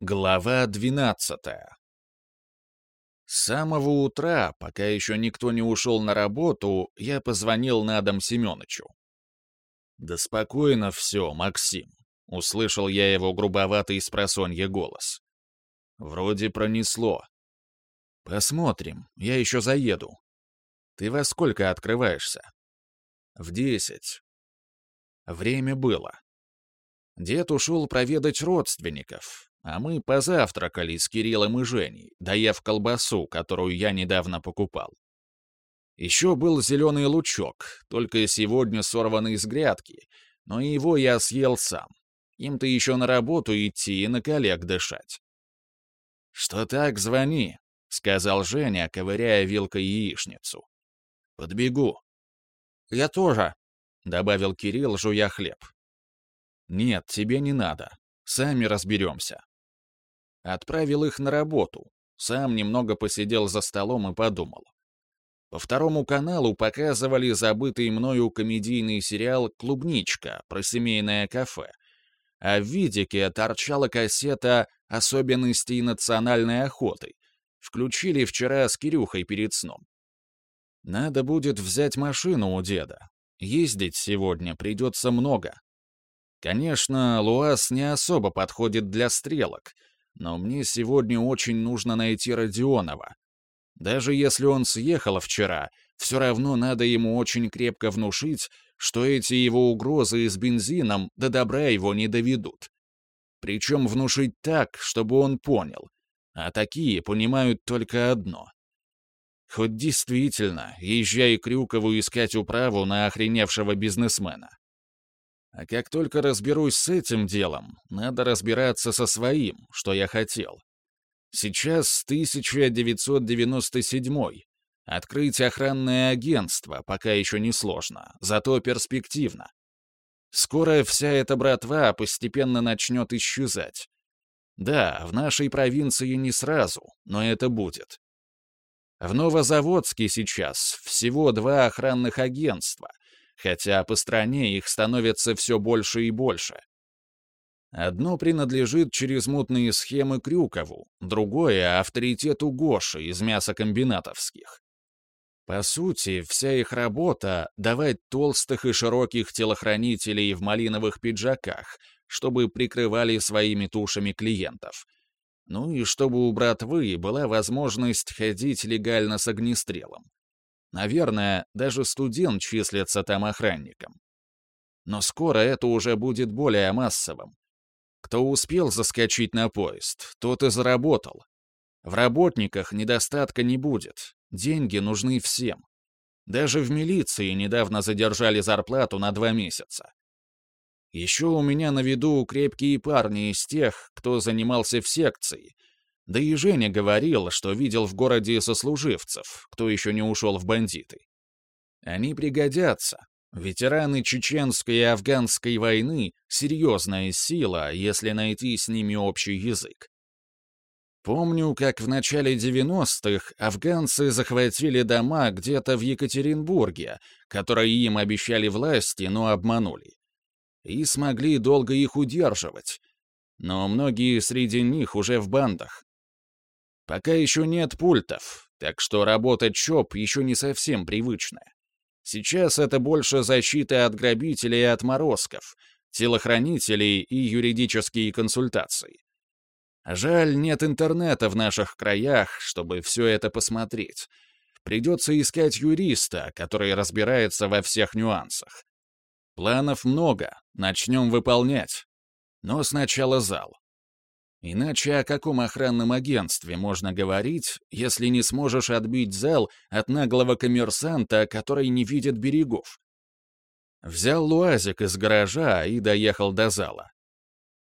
Глава двенадцатая С самого утра, пока еще никто не ушел на работу, я позвонил на дом Семеновичу. «Да спокойно все, Максим», — услышал я его грубоватый с голос. «Вроде пронесло. Посмотрим, я еще заеду. Ты во сколько открываешься?» «В десять». Время было. Дед ушел проведать родственников, а мы позавтракали с Кириллом и Женей, доев колбасу, которую я недавно покупал. Еще был зеленый лучок, только сегодня сорванный из грядки, но его я съел сам. Им-то еще на работу идти и на коллег дышать. «Что так, звони», — сказал Женя, ковыряя вилкой яичницу. «Подбегу». «Я тоже», — добавил Кирилл, жуя хлеб. «Нет, тебе не надо. Сами разберемся». Отправил их на работу. Сам немного посидел за столом и подумал. По второму каналу показывали забытый мною комедийный сериал «Клубничка» про семейное кафе. А в видике торчала кассета «Особенности национальной охоты». Включили вчера с Кирюхой перед сном. Надо будет взять машину у деда. Ездить сегодня придется много. Конечно, Луаз не особо подходит для стрелок — но мне сегодня очень нужно найти Родионова. Даже если он съехал вчера, все равно надо ему очень крепко внушить, что эти его угрозы с бензином до добра его не доведут. Причем внушить так, чтобы он понял. А такие понимают только одно. Хоть действительно, езжай Крюкову искать управу на охреневшего бизнесмена. А как только разберусь с этим делом, надо разбираться со своим, что я хотел. Сейчас 1997 Открыть охранное агентство пока еще не сложно, зато перспективно. Скоро вся эта братва постепенно начнет исчезать. Да, в нашей провинции не сразу, но это будет. В Новозаводске сейчас всего два охранных агентства — хотя по стране их становится все больше и больше. Одно принадлежит через мутные схемы Крюкову, другое — авторитету Гоши из мясокомбинатовских. По сути, вся их работа — давать толстых и широких телохранителей в малиновых пиджаках, чтобы прикрывали своими тушами клиентов. Ну и чтобы у братвы была возможность ходить легально с огнестрелом. Наверное, даже студент числится там охранником. Но скоро это уже будет более массовым. Кто успел заскочить на поезд, тот и заработал. В работниках недостатка не будет, деньги нужны всем. Даже в милиции недавно задержали зарплату на два месяца. Еще у меня на виду крепкие парни из тех, кто занимался в секции, да и Женя говорил, что видел в городе сослуживцев, кто еще не ушел в бандиты. Они пригодятся. Ветераны чеченской и афганской войны — серьезная сила, если найти с ними общий язык. Помню, как в начале 90-х афганцы захватили дома где-то в Екатеринбурге, которые им обещали власти, но обманули. И смогли долго их удерживать. Но многие среди них уже в бандах. Пока еще нет пультов, так что работа ЧОП еще не совсем привычная. Сейчас это больше защита от грабителей и отморозков, телохранителей и юридические консультации. Жаль, нет интернета в наших краях, чтобы все это посмотреть. Придется искать юриста, который разбирается во всех нюансах. Планов много, начнем выполнять. Но сначала зал. Иначе о каком охранном агентстве можно говорить, если не сможешь отбить зал от наглого коммерсанта, который не видит берегов? Взял луазик из гаража и доехал до зала.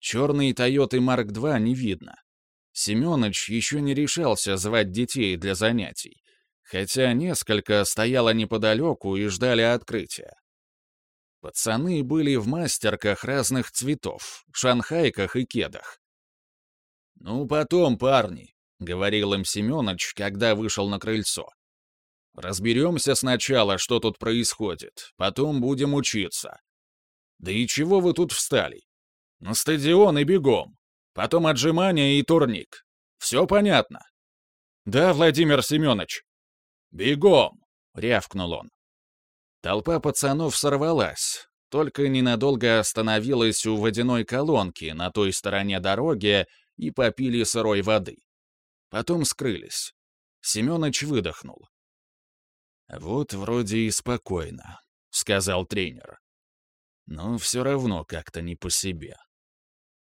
Черный Тойоты Марк 2 не видно. Семёныч еще не решался звать детей для занятий, хотя несколько стояло неподалеку и ждали открытия. Пацаны были в мастерках разных цветов, шанхайках и кедах. «Ну, потом, парни», — говорил им Семёныч, когда вышел на крыльцо. «Разберемся сначала, что тут происходит, потом будем учиться». «Да и чего вы тут встали? На стадион и бегом. потом отжимания и турник. Все понятно?» «Да, Владимир Семенович». «Бегом!» — рявкнул он. Толпа пацанов сорвалась, только ненадолго остановилась у водяной колонки на той стороне дороги и попили сырой воды. Потом скрылись. Семёныч выдохнул. «Вот вроде и спокойно», — сказал тренер. «Но все равно как-то не по себе.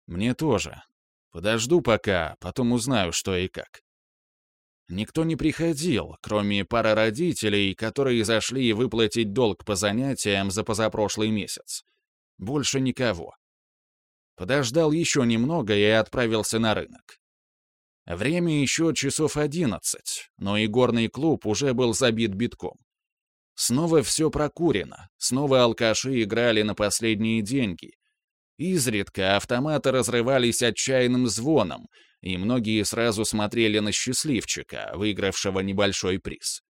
Мне тоже. Подожду пока, потом узнаю, что и как». Никто не приходил, кроме пары родителей, которые зашли выплатить долг по занятиям за позапрошлый месяц. Больше никого. Подождал еще немного и отправился на рынок. Время еще часов одиннадцать, но и горный клуб уже был забит битком. Снова все прокурено, снова алкаши играли на последние деньги. Изредка автоматы разрывались отчаянным звоном, и многие сразу смотрели на счастливчика, выигравшего небольшой приз.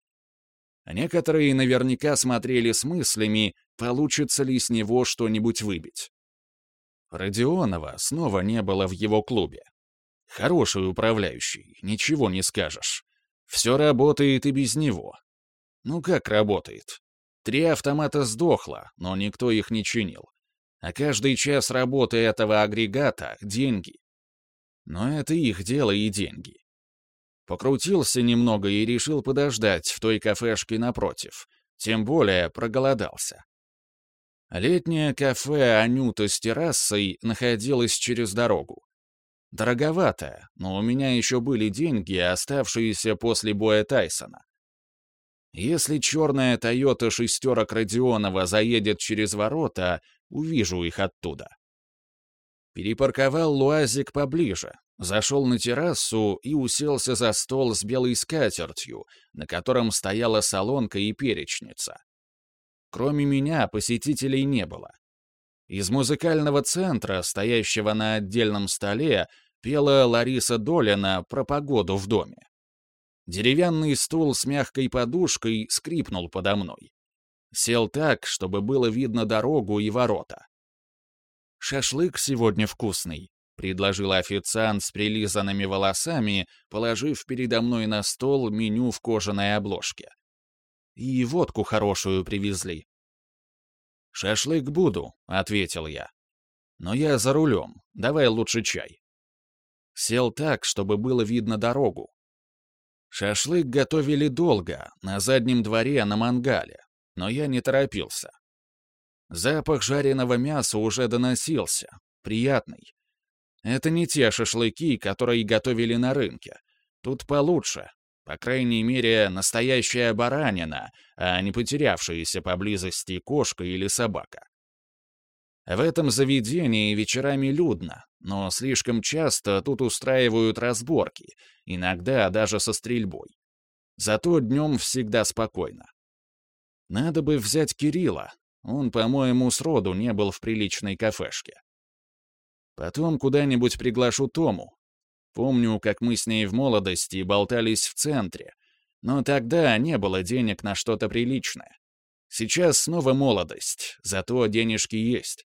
Некоторые наверняка смотрели с мыслями, получится ли с него что-нибудь выбить. Родионова снова не было в его клубе. Хороший управляющий, ничего не скажешь. Все работает и без него. Ну как работает? Три автомата сдохло, но никто их не чинил. А каждый час работы этого агрегата — деньги. Но это их дело и деньги. Покрутился немного и решил подождать в той кафешке напротив. Тем более проголодался. Летнее кафе «Анюта» с террасой находилось через дорогу. Дороговато, но у меня еще были деньги, оставшиеся после боя Тайсона. Если черная «Тойота» шестерок Родионова заедет через ворота, увижу их оттуда. Перепарковал луазик поближе, зашел на террасу и уселся за стол с белой скатертью, на котором стояла солонка и перечница. Кроме меня посетителей не было. Из музыкального центра, стоящего на отдельном столе, пела Лариса Долина про погоду в доме. Деревянный стул с мягкой подушкой скрипнул подо мной. Сел так, чтобы было видно дорогу и ворота. «Шашлык сегодня вкусный», — предложил официант с прилизанными волосами, положив передо мной на стол меню в кожаной обложке. «И водку хорошую привезли. «Шашлык буду», — ответил я. «Но я за рулем. Давай лучше чай». Сел так, чтобы было видно дорогу. Шашлык готовили долго, на заднем дворе на мангале, но я не торопился. Запах жареного мяса уже доносился, приятный. Это не те шашлыки, которые готовили на рынке. Тут получше, по крайней мере, настоящая баранина, а не потерявшаяся поблизости кошка или собака. В этом заведении вечерами людно, но слишком часто тут устраивают разборки, иногда даже со стрельбой. Зато днем всегда спокойно. Надо бы взять Кирилла, он, по-моему, сроду не был в приличной кафешке. Потом куда-нибудь приглашу Тому, Помню, как мы с ней в молодости болтались в центре, но тогда не было денег на что-то приличное. Сейчас снова молодость, зато денежки есть.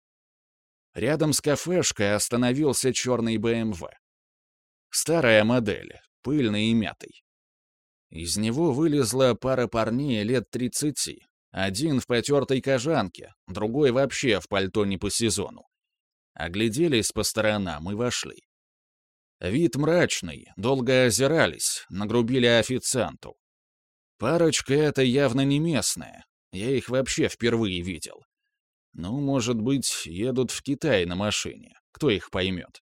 Рядом с кафешкой остановился черный БМВ. Старая модель, пыльный и мятый. Из него вылезла пара парней лет тридцати. Один в потертой кожанке, другой вообще в пальто не по сезону. Огляделись по сторонам и вошли. Вид мрачный, долго озирались, нагрубили официанту. Парочка эта явно не местная, я их вообще впервые видел. Ну, может быть, едут в Китай на машине, кто их поймет.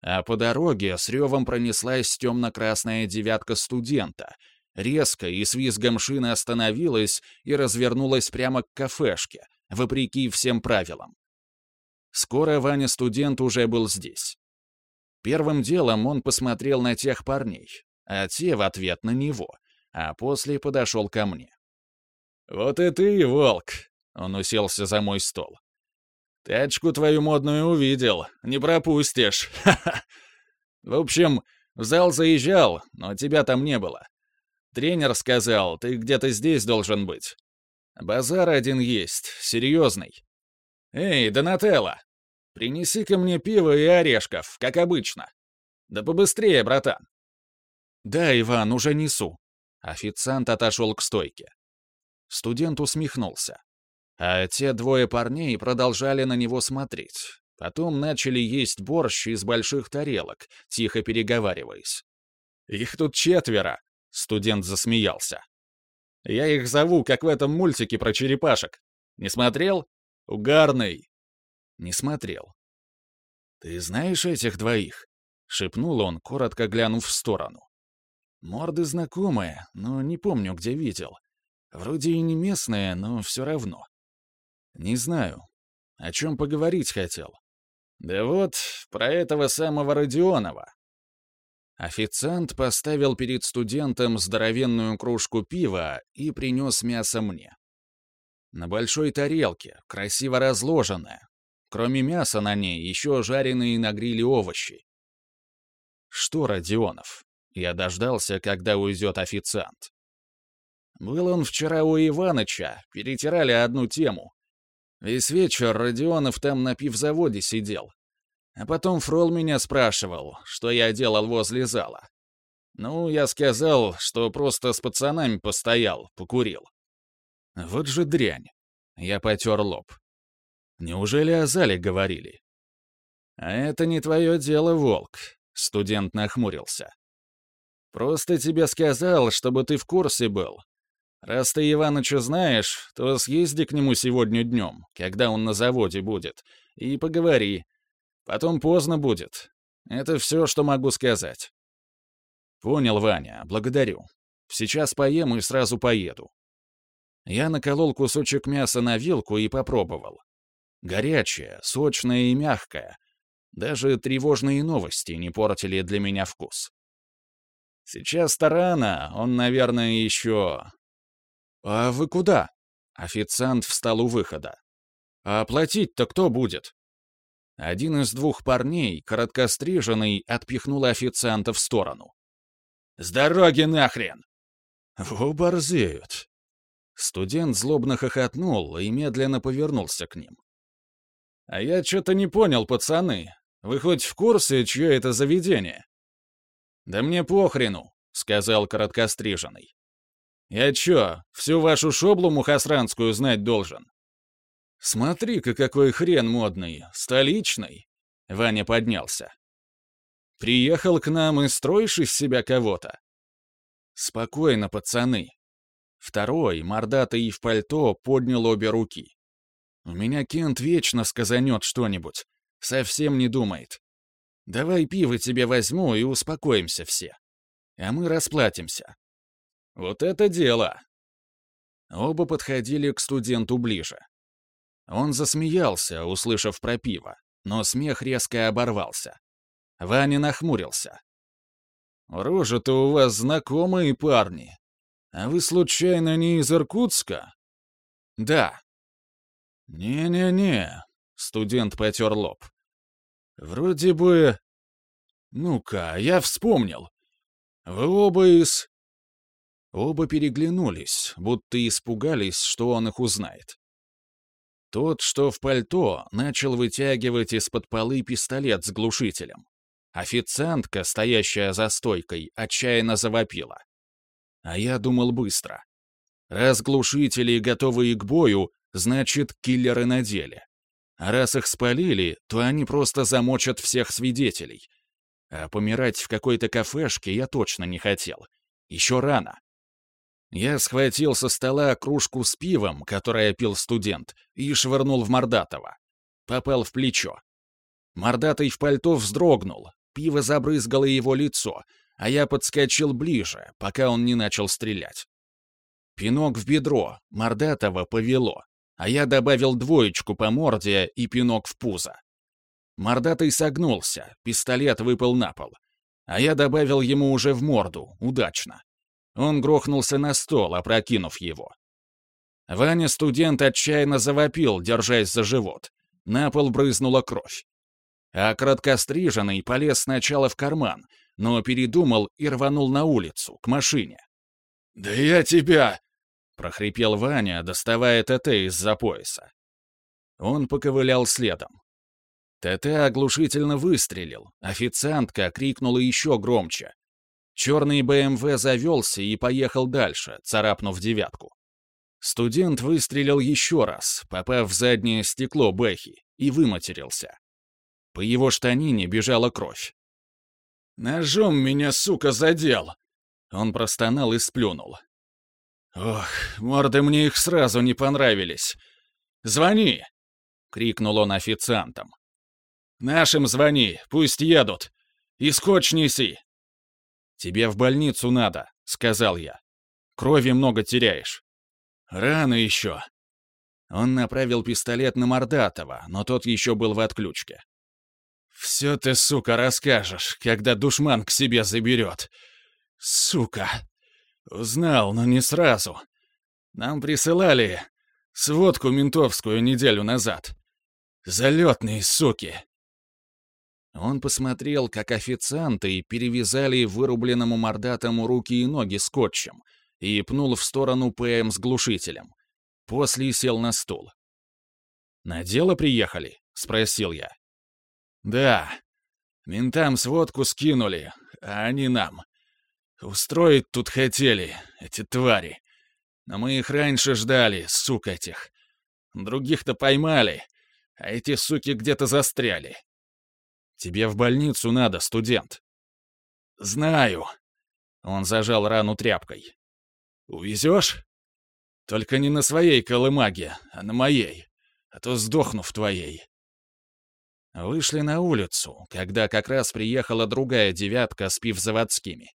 А по дороге с ревом пронеслась темно-красная девятка студента, резко и с визгом шины остановилась и развернулась прямо к кафешке, вопреки всем правилам. Скоро Ваня-студент уже был здесь. Первым делом он посмотрел на тех парней, а те в ответ на него, а после подошел ко мне. «Вот и ты, волк!» — он уселся за мой стол. «Тачку твою модную увидел, не пропустишь! Ха-ха!» «В общем, в зал заезжал, но тебя там не было. Тренер сказал, ты где-то здесь должен быть. Базар один есть, серьезный. Эй, Донателло, принеси-ка мне пиво и орешков, как обычно. Да побыстрее, братан. Да, Иван, уже несу. Официант отошел к стойке. Студент усмехнулся. А те двое парней продолжали на него смотреть. Потом начали есть борщ из больших тарелок, тихо переговариваясь. «Их тут четверо!» — студент засмеялся. «Я их зову, как в этом мультике про черепашек. Не смотрел? Угарный!» «Не смотрел». «Ты знаешь этих двоих?» — шепнул он, коротко глянув в сторону. «Морды знакомые, но не помню, где видел. Вроде и не местные, но все равно». «Не знаю. О чем поговорить хотел?» «Да вот, про этого самого Родионова». Официант поставил перед студентом здоровенную кружку пива и принес мясо мне. На большой тарелке, красиво разложенное. Кроме мяса на ней, еще жареные на гриле овощи. Что Родионов? Я дождался, когда уйдет официант. Был он вчера у Иваныча, перетирали одну тему. Весь вечер Родионов там на пивзаводе сидел. А потом Фрол меня спрашивал, что я делал возле зала. Ну, я сказал, что просто с пацанами постоял, покурил. Вот же дрянь. Я потер лоб. Неужели о зале говорили? А это не твое дело, Волк. Студент нахмурился. Просто тебе сказал, чтобы ты в курсе был. Раз ты Иваныча знаешь, то съезди к нему сегодня днем, когда он на заводе будет, и поговори. Потом поздно будет. Это все, что могу сказать. Понял, Ваня, благодарю. Сейчас поем и сразу поеду. Я наколол кусочек мяса на вилку и попробовал. Горячее, сочное и мягкое. Даже тревожные новости не портили для меня вкус. Сейчас-то рано, он, наверное, еще «А вы куда?» Официант встал у выхода. «А платить-то кто будет?» Один из двух парней, короткостриженный, отпихнул официанта в сторону. «С дороги нахрен!» «Во борзеют!» Студент злобно хохотнул и медленно повернулся к ним. «А я что-то не понял, пацаны. Вы хоть в курсе, чье это заведение?» «Да мне похрену», — сказал короткостриженный. Я чё, всю вашу шоблу мухосранскую знать должен? Смотри-ка, какой хрен модный, столичный. Ваня поднялся. Приехал к нам и строишь из себя кого-то? Спокойно, пацаны. Второй, мордатый и в пальто, поднял обе руки. У меня Кент вечно сказанет что-нибудь. Совсем не думает. Давай пиво тебе возьму и успокоимся все. А мы расплатимся. Вот это дело!» Оба подходили к студенту ближе. Он засмеялся, услышав про пиво, но смех резко оборвался. Ваня нахмурился. «Рожа-то у вас знакомые парни. А вы, случайно, не из Иркутска?» «Да». «Не-не-не», — студент потер лоб. «Вроде бы...» «Ну-ка, я вспомнил. Вы оба из...» Оба переглянулись, будто испугались, что он их узнает. Тот, что в пальто, начал вытягивать из-под полы пистолет с глушителем. Официантка, стоящая за стойкой, отчаянно завопила. А я думал быстро. Раз глушители готовы к бою, значит, киллеры на деле. А раз их спалили, то они просто замочат всех свидетелей. А помирать в какой-то кафешке я точно не хотел. Еще рано. Я схватил со стола кружку с пивом, которое пил студент, и швырнул в Мордатова. Попал в плечо. Мордатый в пальто вздрогнул, пиво забрызгало его лицо, а я подскочил ближе, пока он не начал стрелять. Пинок в бедро, Мордатова повело, а я добавил двоечку по морде и пинок в пузо. Мордатый согнулся, пистолет выпал на пол, а я добавил ему уже в морду, удачно. Он грохнулся на стол, опрокинув его. Ваня-студент отчаянно завопил, держась за живот. На пол брызнула кровь. А краткостриженный полез сначала в карман, но передумал и рванул на улицу, к машине. «Да я тебя!» — прохрипел Ваня, доставая ТТ из-за пояса. Он поковылял следом. ТТ оглушительно выстрелил, официантка крикнула еще громче. Черный БМВ завелся и поехал дальше, царапнув девятку. Студент выстрелил еще раз, попав в заднее стекло Бэхи, и выматерился. По его штанине бежала кровь. «Ножом меня, сука, задел!» Он простонал и сплюнул. «Ох, морды мне их сразу не понравились. Звони!» — крикнул он официантам. «Нашим звони, пусть едут. И скотч неси!» «Тебе в больницу надо», — сказал я. «Крови много теряешь». «Рано еще». Он направил пистолет на Мордатова, но тот еще был в отключке. «Все ты, сука, расскажешь, когда душман к себе заберет. Сука! Узнал, но не сразу. Нам присылали сводку ментовскую неделю назад. Залетные суки!» Он посмотрел, как официанты перевязали вырубленному мордатому руки и ноги скотчем и пнул в сторону ПМ с глушителем. После сел на стул. «На дело приехали?» — спросил я. «Да. Ментам сводку скинули, а они нам. Устроить тут хотели, эти твари. Но мы их раньше ждали, сук этих. Других-то поймали, а эти суки где-то застряли. Тебе в больницу надо, студент». «Знаю». Он зажал рану тряпкой. «Увезешь? Только не на своей колымаге, а на моей, а то сдохну в твоей». Вышли на улицу, когда как раз приехала другая девятка с пивзаводскими.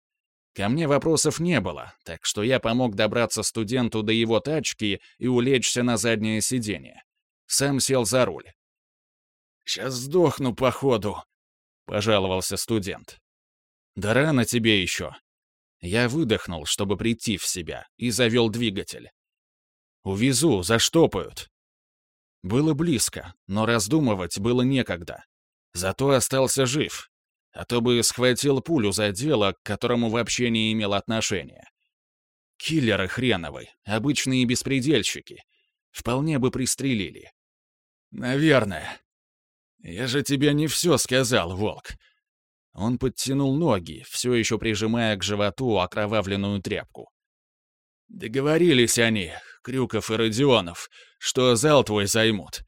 Ко мне вопросов не было, так что я помог добраться студенту до его тачки и улечься на заднее сиденье. Сам сел за руль. «Сейчас сдохну, походу», — пожаловался студент. «Да рано тебе еще». Я выдохнул, чтобы прийти в себя, и завел двигатель. «Увезу, заштопают». Было близко, но раздумывать было некогда. Зато остался жив, а то бы схватил пулю за дело, к которому вообще не имел отношения. Киллеры хреновы, обычные беспредельщики. Вполне бы пристрелили. «Наверное», «Я же тебе не все сказал, волк!» Он подтянул ноги, все еще прижимая к животу окровавленную тряпку. «Договорились они, Крюков и Родионов, что зал твой займут.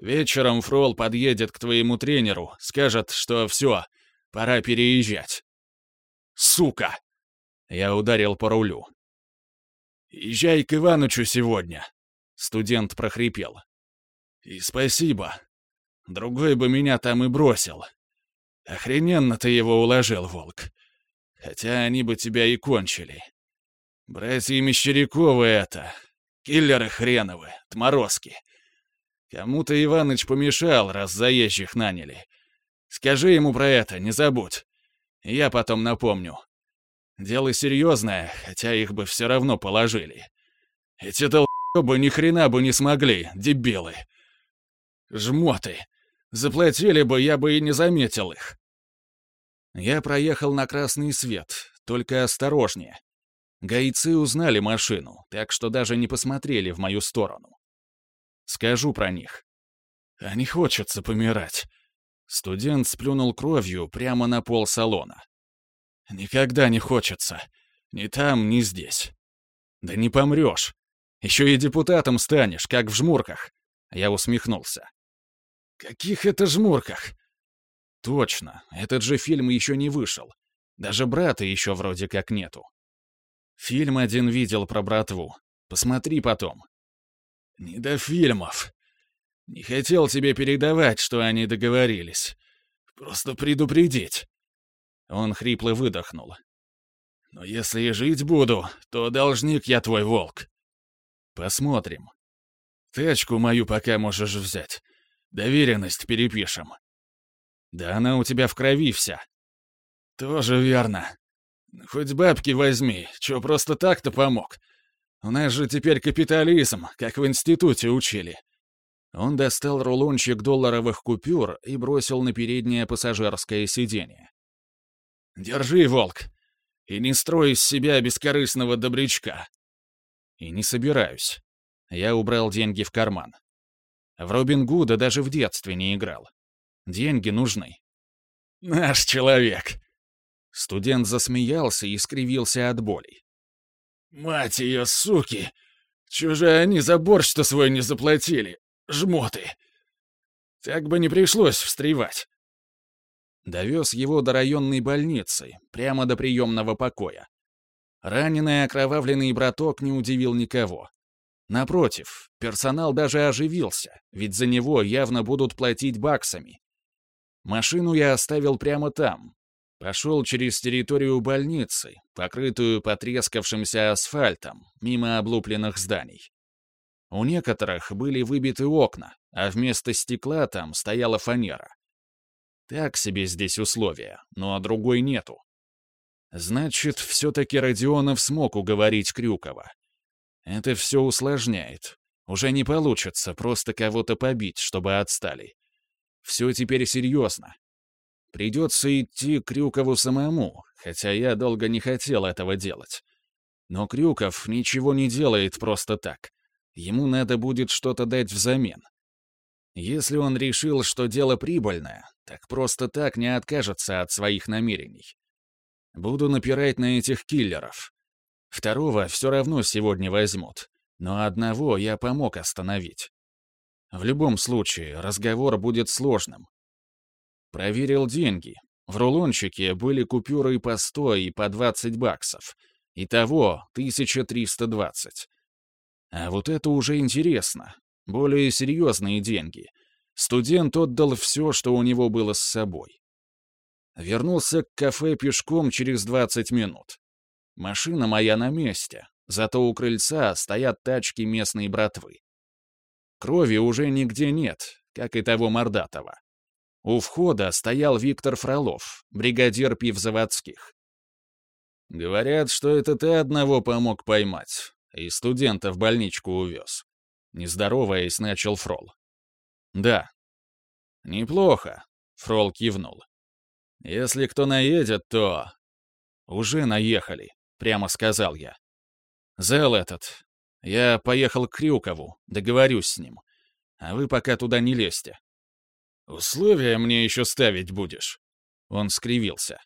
Вечером Фрол подъедет к твоему тренеру, скажет, что все, пора переезжать». «Сука!» Я ударил по рулю. «Езжай к Иванычу сегодня», — студент прохрипел. «И спасибо, Другой бы меня там и бросил. Охрененно ты его уложил, волк. Хотя они бы тебя и кончили. Братья Мещеряковы это. Киллеры хреновы, отморозки. Кому-то Иваныч помешал, раз заезжих наняли. Скажи ему про это, не забудь. Я потом напомню. Дело серьезное, хотя их бы все равно положили. Эти долбы ни хрена бы не смогли, дебилы. Жмоты. Заплатили бы, я бы и не заметил их. Я проехал на красный свет, только осторожнее. Гайцы узнали машину, так что даже не посмотрели в мою сторону. Скажу про них. А не хочется помирать. Студент сплюнул кровью прямо на пол салона. Никогда не хочется. Ни там, ни здесь. Да не помрешь. Еще и депутатом станешь, как в жмурках. Я усмехнулся. Каких это жмурках? Точно, этот же фильм еще не вышел. Даже брата еще вроде как нету. Фильм один видел про братву. Посмотри потом. Не до фильмов. Не хотел тебе передавать, что они договорились. Просто предупредить. Он хрипло выдохнул. Но если и жить буду, то должник я твой волк. Посмотрим. Тачку мою пока можешь взять. Доверенность перепишем. Да она у тебя в крови вся. Тоже верно. Хоть бабки возьми, чё просто так-то помог. У нас же теперь капитализм, как в институте учили. Он достал рулончик долларовых купюр и бросил на переднее пассажирское сиденье. «Держи, волк, и не строй из себя бескорыстного добрячка». «И не собираюсь». Я убрал деньги в карман. В Робин Гуда даже в детстве не играл. Деньги нужны». «Наш человек!» Студент засмеялся и скривился от боли. «Мать ее, суки! Чужие они за борщ-то свой не заплатили. Жмоты! Так бы не пришлось встревать». Довез его до районной больницы, прямо до приемного покоя. Раненый окровавленный браток не удивил никого. Напротив, персонал даже оживился, ведь за него явно будут платить баксами. Машину я оставил прямо там. Пошел через территорию больницы, покрытую потрескавшимся асфальтом, мимо облупленных зданий. У некоторых были выбиты окна, а вместо стекла там стояла фанера. Так себе здесь условия, но другой нету. Значит, все-таки Родионов смог уговорить Крюкова. Это все усложняет. Уже не получится просто кого-то побить, чтобы отстали. Все теперь серьезно. Придется идти Крюкову самому, хотя я долго не хотел этого делать. Но Крюков ничего не делает просто так. Ему надо будет что-то дать взамен. Если он решил, что дело прибыльное, так просто так не откажется от своих намерений. Буду напирать на этих киллеров. Второго все равно сегодня возьмут, но одного я помог остановить. В любом случае, разговор будет сложным. Проверил деньги. В рулончике были купюры по 100 и по 20 баксов. Итого 1320. А вот это уже интересно. Более серьезные деньги. Студент отдал все, что у него было с собой. Вернулся к кафе пешком через 20 минут. Машина моя на месте, зато у крыльца стоят тачки местной братвы. Крови уже нигде нет, как и того Мордатова. У входа стоял Виктор Фролов, бригадир пивзаводских. «Говорят, что это ты одного помог поймать, и студента в больничку увез». Нездороваясь, начал Фрол. «Да». «Неплохо», — Фрол кивнул. «Если кто наедет, то...» «Уже наехали», — прямо сказал я. «Зел этот, я поехал к Крюкову, договорюсь с ним. А вы пока туда не лезьте. Условия мне еще ставить будешь. Он скривился.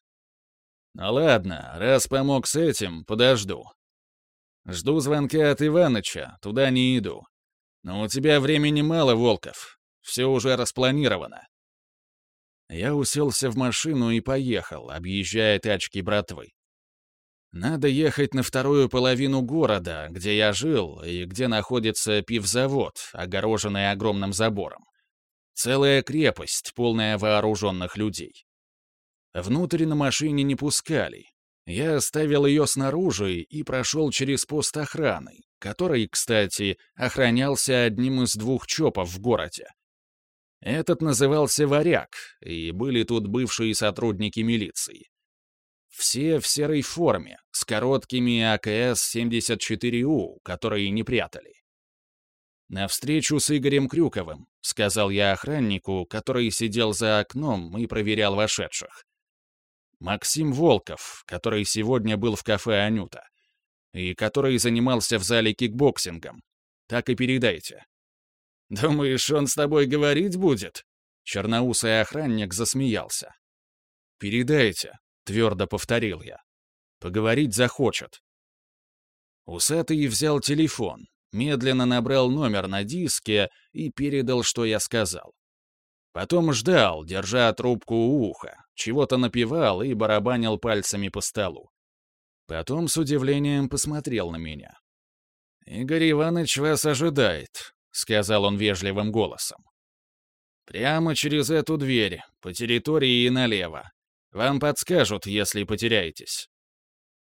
Ну ладно, раз помог с этим, подожду. Жду звонка от Иваныча, туда не иду. Но у тебя времени мало, Волков. Все уже распланировано. Я уселся в машину и поехал, объезжая тачки братвы. Надо ехать на вторую половину города, где я жил и где находится пивзавод, огороженный огромным забором. Целая крепость, полная вооруженных людей. Внутрь на машине не пускали. Я оставил ее снаружи и прошел через пост охраны, который, кстати, охранялся одним из двух ЧОПов в городе. Этот назывался «Варяг», и были тут бывшие сотрудники милиции. Все в серой форме, с короткими АКС-74У, которые не прятали. «На встречу с Игорем Крюковым», — сказал я охраннику, который сидел за окном и проверял вошедших. Максим Волков, который сегодня был в кафе «Анюта», и который занимался в зале кикбоксингом. Так и передайте. «Думаешь, он с тобой говорить будет?» Черноусый охранник засмеялся. «Передайте», — твердо повторил я. «Поговорить захочет». Усатый взял телефон, медленно набрал номер на диске и передал, что я сказал. Потом ждал, держа трубку у уха, чего-то напевал и барабанил пальцами по столу. Потом с удивлением посмотрел на меня. «Игорь Иванович вас ожидает», — сказал он вежливым голосом. «Прямо через эту дверь, по территории и налево. Вам подскажут, если потеряетесь.